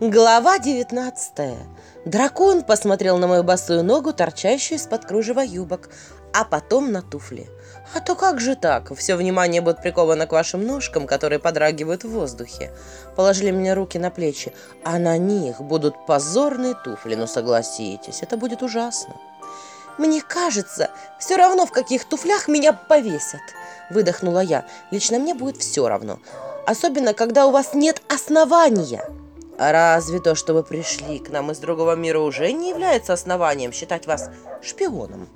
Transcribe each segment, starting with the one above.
Глава 19 Дракон посмотрел на мою босую ногу, торчащую из-под кружева юбок, а потом на туфли. А то как же так? Все внимание будет приковано к вашим ножкам, которые подрагивают в воздухе. Положили мне руки на плечи, а на них будут позорные туфли, ну согласитесь, это будет ужасно. «Мне кажется, все равно, в каких туфлях меня повесят», – выдохнула я. «Лично мне будет все равно, особенно, когда у вас нет основания». Разве то, что вы пришли к нам из другого мира, уже не является основанием считать вас шпионом?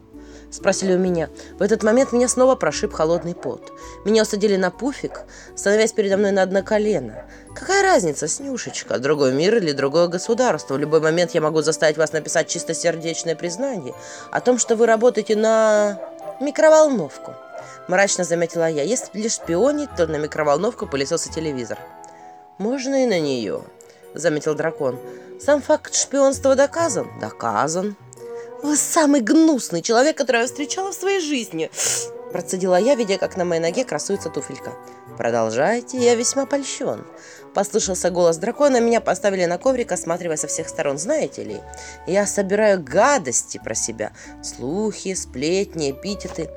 Спросили у меня. В этот момент меня снова прошиб холодный пот. Меня усадили на пуфик, становясь передо мной на одно колено. Какая разница, Снюшечка, другой мир или другое государство? В любой момент я могу заставить вас написать чистосердечное признание о том, что вы работаете на микроволновку. Мрачно заметила я. Если лишь шпионить, то на микроволновку, пылесос и телевизор. Можно и на нее, заметил дракон. Сам факт шпионства доказан? Доказан. Вы самый гнусный человек, которого я встречала в своей жизни. Процедила я, видя, как на моей ноге красуется туфелька. «Продолжайте, я весьма польщен». Послышался голос дракона, меня поставили на коврик, осматривая со всех сторон. Знаете ли, я собираю гадости про себя. Слухи, сплетни, эпитеты.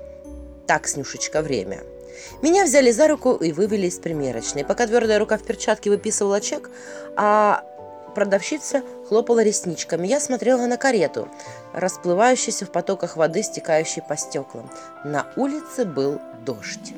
Так, Снюшечка, время. Меня взяли за руку и вывели из примерочной. Пока твердая рука в перчатке выписывала чек, а продавщица хлопала ресничками. Я смотрела на карету, расплывающуюся в потоках воды, стекающей по стеклам. На улице был дождь.